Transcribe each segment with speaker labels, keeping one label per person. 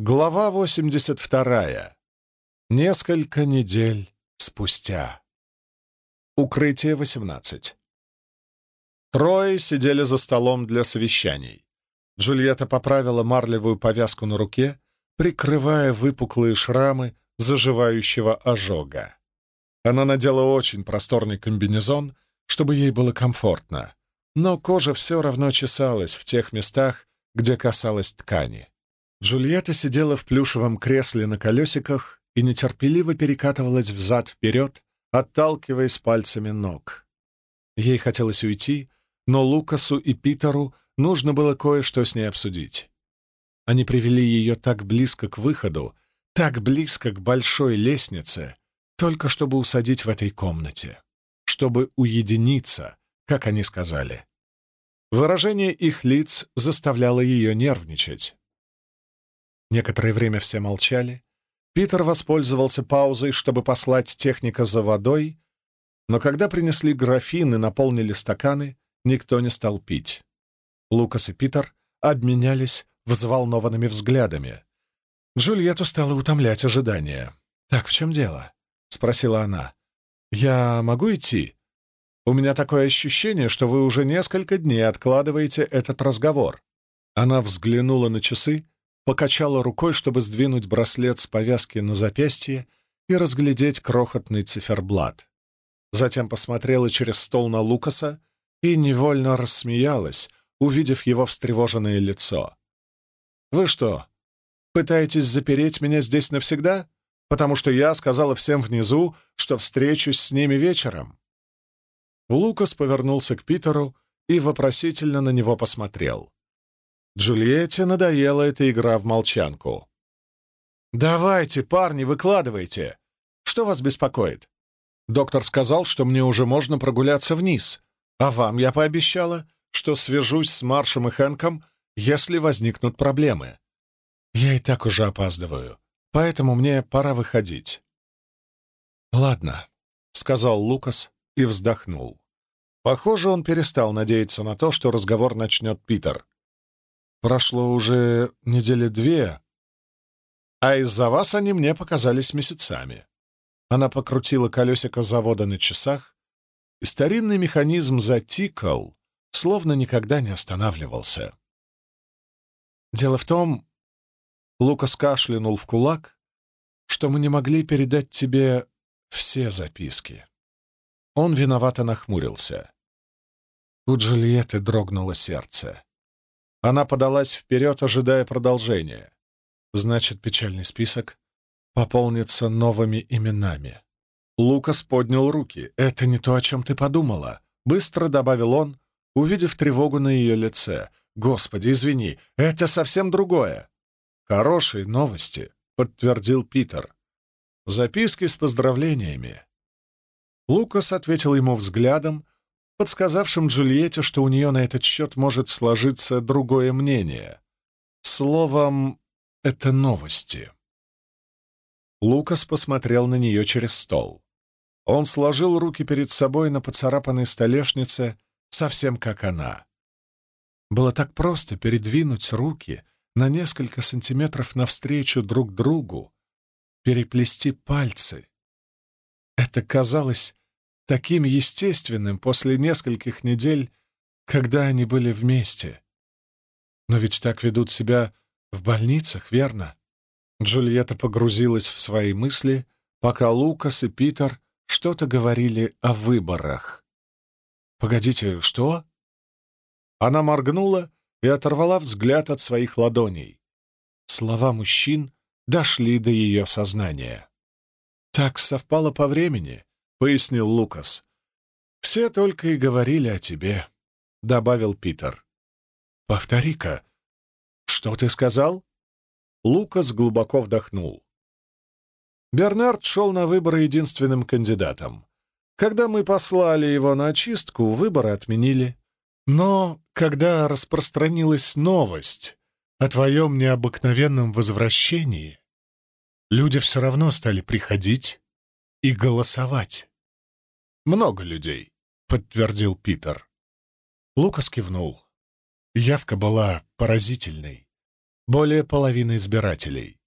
Speaker 1: Глава 82. Несколько недель спустя. Укрытие 18. Трое сидели за столом для совещаний. Джульетта поправила марлевую повязку на руке, прикрывая выпуклые шрамы заживающего ожога. Она надела очень просторный комбинезон, чтобы ей было комфортно, но кожа все равно чесалась в тех местах, где касалась ткани. Джульетта сидела в плюшевом кресле на колесиках и нетерпеливо перекатывалась взад-вперед, отталкиваясь пальцами ног. Ей хотелось уйти, но Лукасу и Питеру нужно было кое-что с ней обсудить. Они привели ее так близко к выходу, так близко к большой лестнице, только чтобы усадить в этой комнате, чтобы уединиться, как они сказали. Выражение их лиц заставляло ее нервничать. Некоторое время все молчали. Питер воспользовался паузой, чтобы послать техника за водой, но когда принесли графин и наполнили стаканы, никто не стал пить. Лукас и Питер обменялись взволнованными взглядами. Джульетту стало утомлять ожидание. «Так в чем дело?» — спросила она. «Я могу идти? У меня такое ощущение, что вы уже несколько дней откладываете этот разговор». Она взглянула на часы покачала рукой, чтобы сдвинуть браслет с повязки на запястье и разглядеть крохотный циферблат. Затем посмотрела через стол на Лукаса и невольно рассмеялась, увидев его встревоженное лицо. «Вы что, пытаетесь запереть меня здесь навсегда? Потому что я сказала всем внизу, что встречусь с ними вечером?» Лукас повернулся к Питеру и вопросительно на него посмотрел. Джульетте надоела эта игра в молчанку. «Давайте, парни, выкладывайте! Что вас беспокоит? Доктор сказал, что мне уже можно прогуляться вниз, а вам я пообещала, что свяжусь с Маршем и Хэнком, если возникнут проблемы. Я и так уже опаздываю, поэтому мне пора выходить». «Ладно», — сказал Лукас и вздохнул. Похоже, он перестал надеяться на то, что разговор начнет Питер. Прошло уже недели две, а из-за вас они мне показались месяцами. Она покрутила колесико завода на часах, и старинный механизм затикал, словно никогда не останавливался. Дело в том, Лукас кашлянул в кулак, что мы не могли передать тебе все записки. Он виновато нахмурился. У Джульетты дрогнуло сердце. Она подалась вперед, ожидая продолжения. Значит, печальный список пополнится новыми именами. Лукас поднял руки. «Это не то, о чем ты подумала», — быстро добавил он, увидев тревогу на ее лице. «Господи, извини, это совсем другое». «Хорошие новости», — подтвердил Питер. «Записки с поздравлениями». Лукас ответил ему взглядом, подсказавшим Джульетте, что у нее на этот счет может сложиться другое мнение. Словом, это новости. Лукас посмотрел на нее через стол. Он сложил руки перед собой на поцарапанной столешнице, совсем как она. Было так просто передвинуть руки на несколько сантиметров навстречу друг другу, переплести пальцы. Это казалось таким естественным после нескольких недель, когда они были вместе. Но ведь так ведут себя в больницах, верно? Джульетта погрузилась в свои мысли, пока Лукас и Питер что-то говорили о выборах. «Погодите, что?» Она моргнула и оторвала взгляд от своих ладоней. Слова мужчин дошли до ее сознания. Так совпало по времени. — пояснил Лукас. «Все только и говорили о тебе», — добавил Питер. «Повтори-ка, что ты сказал?» Лукас глубоко вдохнул. Бернард шел на выборы единственным кандидатом. Когда мы послали его на очистку, выборы отменили. Но когда распространилась новость о твоем необыкновенном возвращении, люди все равно стали приходить и голосовать. «Много людей», — подтвердил Питер. Лукас кивнул. Явка была поразительной. более половины избирателей.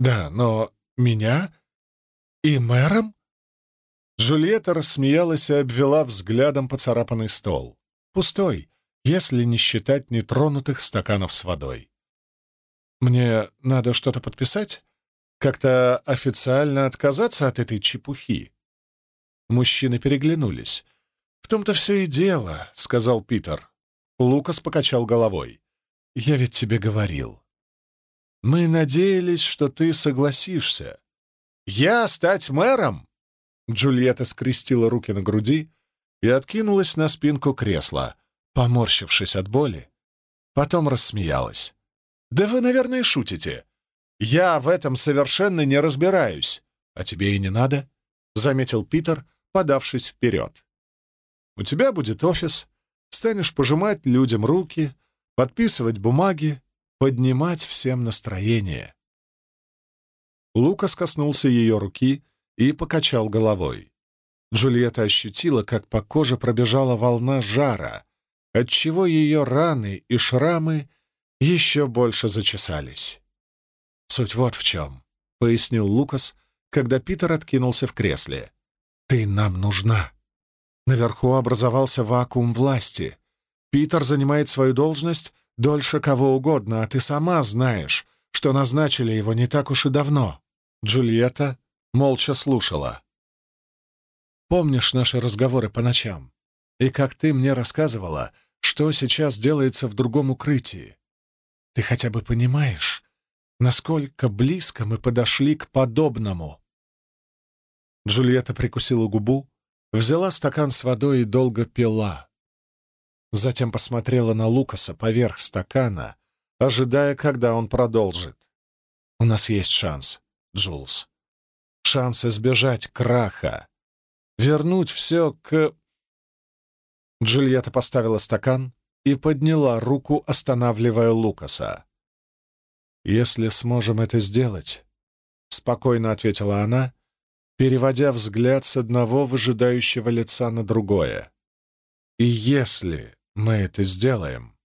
Speaker 1: «Да, но меня? И мэром?» Джульетта рассмеялась и обвела взглядом поцарапанный стол. Пустой, если не считать нетронутых стаканов с водой. «Мне надо что-то подписать? Как-то официально отказаться от этой чепухи?» Мужчины переглянулись. «В том-то все и дело», — сказал Питер. Лукас покачал головой. «Я ведь тебе говорил. Мы надеялись, что ты согласишься. Я стать мэром?» Джульетта скрестила руки на груди и откинулась на спинку кресла, поморщившись от боли. Потом рассмеялась. «Да вы, наверное, шутите. Я в этом совершенно не разбираюсь. А тебе и не надо», — заметил Питер, подавшись вперед. «У тебя будет офис, станешь пожимать людям руки, подписывать бумаги, поднимать всем настроение». Лукас коснулся ее руки и покачал головой. Джульетта ощутила, как по коже пробежала волна жара, отчего ее раны и шрамы еще больше зачесались. «Суть вот в чем», — пояснил Лукас, когда Питер откинулся в кресле. «Ты нам нужна». Наверху образовался вакуум власти. Питер занимает свою должность дольше кого угодно, а ты сама знаешь, что назначили его не так уж и давно. Джульетта молча слушала. «Помнишь наши разговоры по ночам? И как ты мне рассказывала, что сейчас делается в другом укрытии? Ты хотя бы понимаешь, насколько близко мы подошли к подобному?» Джульетта прикусила губу, взяла стакан с водой и долго пила. Затем посмотрела на Лукаса поверх стакана, ожидая, когда он продолжит. «У нас есть шанс, Джулс шанс избежать краха, вернуть все к... Джульетта поставила стакан и подняла руку, останавливая Лукаса. «Если сможем это сделать», — спокойно ответила она, переводя взгляд с одного выжидающего лица на другое. «И если мы это сделаем,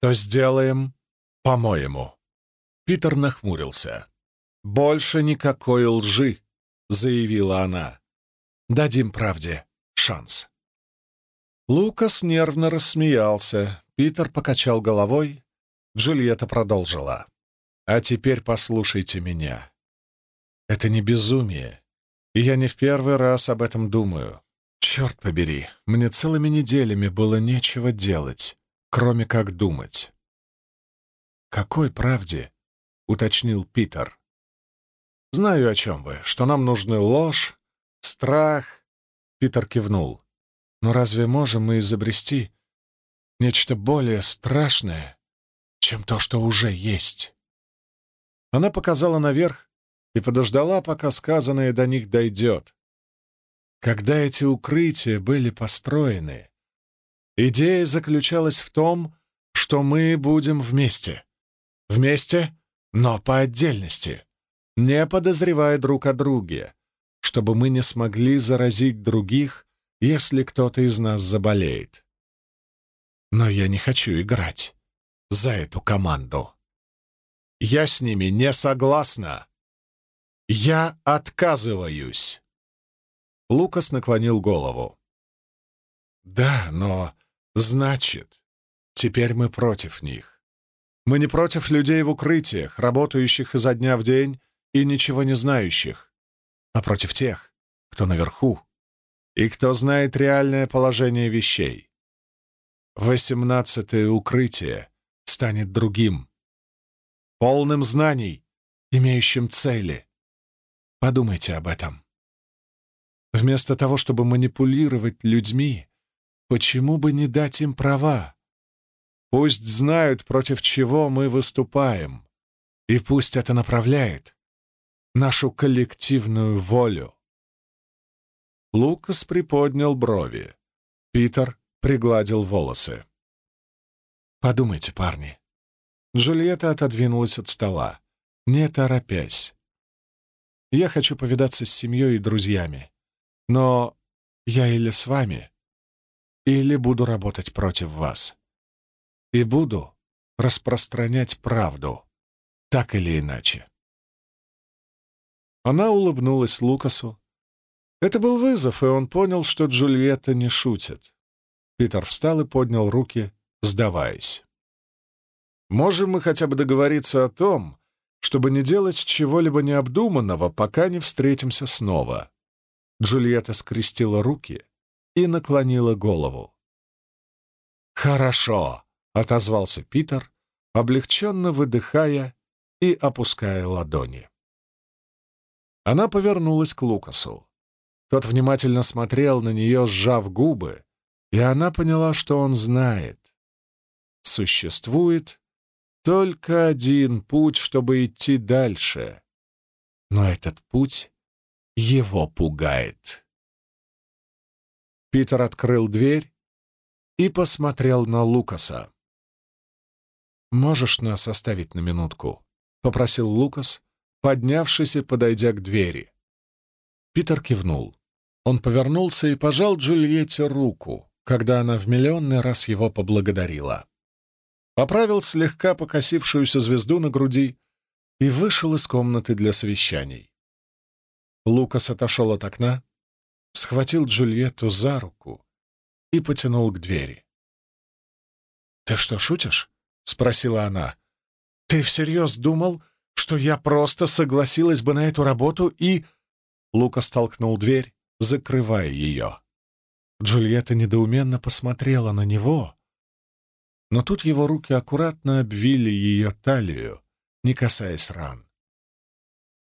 Speaker 1: то сделаем, по-моему». Питер нахмурился. «Больше никакой лжи», — заявила она. «Дадим правде шанс». Лукас нервно рассмеялся, Питер покачал головой, Джульетта продолжила. «А теперь послушайте меня. Это не безумие, и я не в первый раз об этом думаю. Черт побери, мне целыми неделями было нечего делать, кроме как думать». «Какой правде?» — уточнил Питер. «Знаю, о чем вы, что нам нужны ложь, страх...» Питер кивнул. «Но разве можем мы изобрести нечто более страшное, чем то, что уже есть?» Она показала наверх и подождала, пока сказанное до них дойдет. Когда эти укрытия были построены, идея заключалась в том, что мы будем вместе. Вместе, но по отдельности не подозревая друг о друге, чтобы мы не смогли заразить других, если кто-то из нас заболеет. Но я не хочу играть за эту команду. Я с ними не согласна. Я отказываюсь. Лукас наклонил голову. Да, но значит, теперь мы против них. Мы не против людей в укрытиях, работающих изо дня в день и ничего не знающих, а против тех, кто наверху и кто знает реальное положение вещей. Восемнадцатое укрытие станет другим, полным знаний, имеющим цели. Подумайте об этом. Вместо того, чтобы манипулировать людьми, почему бы не дать им права? Пусть знают, против чего мы выступаем, и пусть это направляет нашу коллективную волю. Лукас приподнял брови. Питер пригладил волосы. «Подумайте, парни». Джульетта отодвинулась от стола, не торопясь. «Я хочу повидаться с семьей и друзьями, но я или с вами, или буду работать против вас. И буду распространять правду, так или иначе. Она улыбнулась Лукасу. Это был вызов, и он понял, что Джульетта не шутит. Питер встал и поднял руки, сдаваясь. «Можем мы хотя бы договориться о том, чтобы не делать чего-либо необдуманного, пока не встретимся снова?» Джульетта скрестила руки и наклонила голову. «Хорошо», — отозвался Питер, облегченно выдыхая и опуская ладони. Она повернулась к Лукасу. Тот внимательно смотрел на нее, сжав губы, и она поняла, что он знает. Существует только один путь, чтобы идти дальше. Но этот путь его пугает. Питер открыл дверь и посмотрел на Лукаса. «Можешь нас оставить на минутку?» — попросил Лукас, поднявшись и подойдя к двери. Питер кивнул. Он повернулся и пожал Джульетте руку, когда она в миллионный раз его поблагодарила. Поправил слегка покосившуюся звезду на груди и вышел из комнаты для совещаний. Лукас отошел от окна, схватил Джульетту за руку и потянул к двери. «Ты что, шутишь?» — спросила она. «Ты всерьез думал, что я просто согласилась бы на эту работу и...» Лукас толкнул дверь, закрывая ее. Джульетта недоуменно посмотрела на него, но тут его руки аккуратно обвили ее талию, не касаясь ран.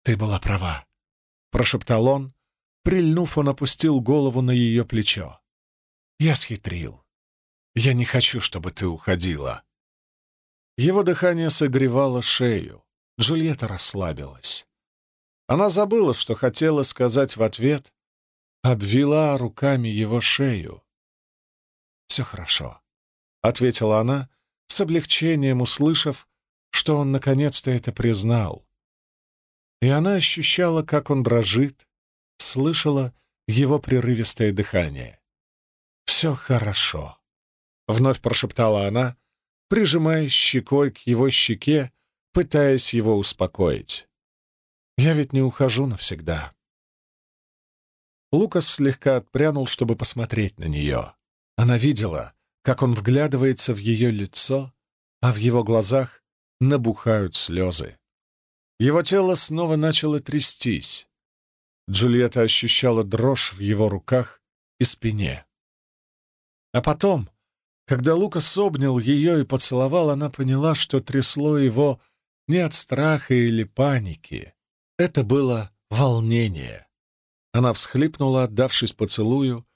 Speaker 1: «Ты была права», — прошептал он. Прильнув, он опустил голову на ее плечо. «Я схитрил. Я не хочу, чтобы ты уходила». Его дыхание согревало шею. Джульетта расслабилась. Она забыла, что хотела сказать в ответ, обвела руками его шею. «Все хорошо», — ответила она, с облегчением услышав, что он наконец-то это признал. И она ощущала, как он дрожит, слышала его прерывистое дыхание. «Все хорошо», — вновь прошептала она, прижимаясь щекой к его щеке, пытаясь его успокоить. «Я ведь не ухожу навсегда». Лукас слегка отпрянул, чтобы посмотреть на нее. Она видела, как он вглядывается в ее лицо, а в его глазах набухают слезы. Его тело снова начало трястись. Джульетта ощущала дрожь в его руках и спине. А потом, когда Лукас обнял ее и поцеловал, она поняла, что трясло его не от страха или паники. Это было волнение. Она всхлипнула, отдавшись поцелую,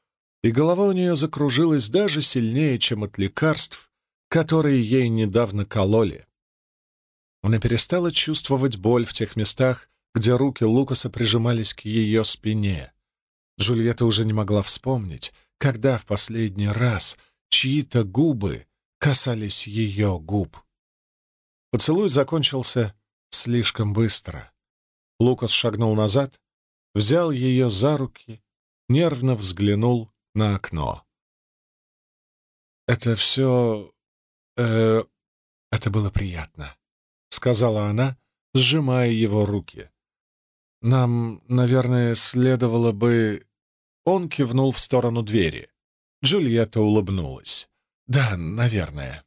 Speaker 1: и голова у нее закружилась даже сильнее, чем от лекарств, которые ей недавно кололи. Она перестала чувствовать боль в тех местах, где руки Лукаса прижимались к ее спине. Джульетта уже не могла вспомнить, когда в последний раз чьи-то губы касались ее губ. Поцелуй закончился слишком быстро. Лукас шагнул назад, взял ее за руки, нервно взглянул на окно. «Это все... Э, это было приятно», — сказала она, сжимая его руки. «Нам, наверное, следовало бы...» Он кивнул в сторону двери. Джульетта улыбнулась. «Да, наверное».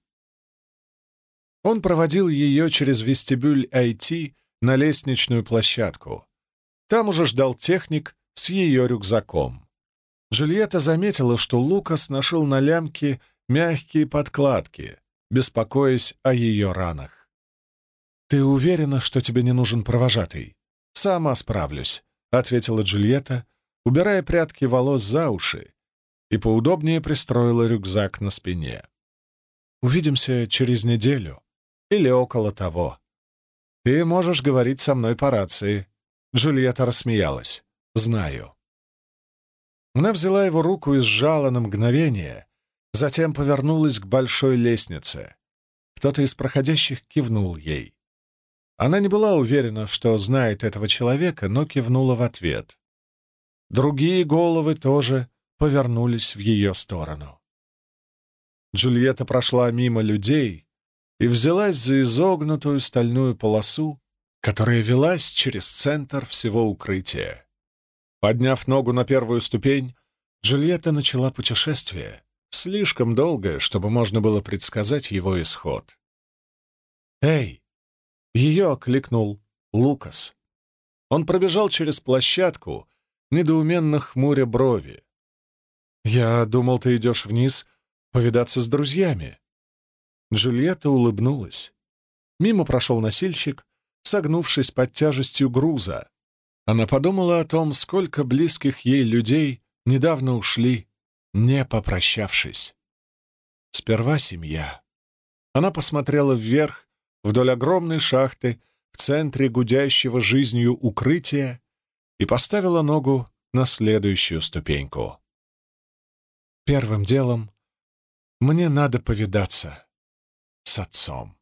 Speaker 1: Он проводил ее через вестибюль IT на лестничную площадку. Там уже ждал техник с ее рюкзаком. Джульетта заметила, что Лукас нашел на лямке мягкие подкладки, беспокоясь о ее ранах. «Ты уверена, что тебе не нужен провожатый?» «Сама справлюсь», — ответила Джульетта, убирая прядки волос за уши и поудобнее пристроила рюкзак на спине. «Увидимся через неделю или около того. Ты можешь говорить со мной по рации». Джульетта рассмеялась. «Знаю». Она взяла его руку и сжала на мгновение, затем повернулась к большой лестнице. Кто-то из проходящих кивнул ей. Она не была уверена, что знает этого человека, но кивнула в ответ. Другие головы тоже повернулись в ее сторону. Джульетта прошла мимо людей, и взялась за изогнутую стальную полосу, которая велась через центр всего укрытия. Подняв ногу на первую ступень, Джульетта начала путешествие, слишком долгое, чтобы можно было предсказать его исход. «Эй!» — ее окликнул Лукас. Он пробежал через площадку, недоуменно хмуря брови. «Я думал, ты идешь вниз повидаться с друзьями». Джульетта улыбнулась. Мимо прошел носильщик, согнувшись под тяжестью груза. Она подумала о том, сколько близких ей людей недавно ушли, не попрощавшись. Сперва семья. Она посмотрела вверх, вдоль огромной шахты, в центре гудящего жизнью укрытия, и поставила ногу на следующую ступеньку. Первым делом мне надо повидаться с отцом.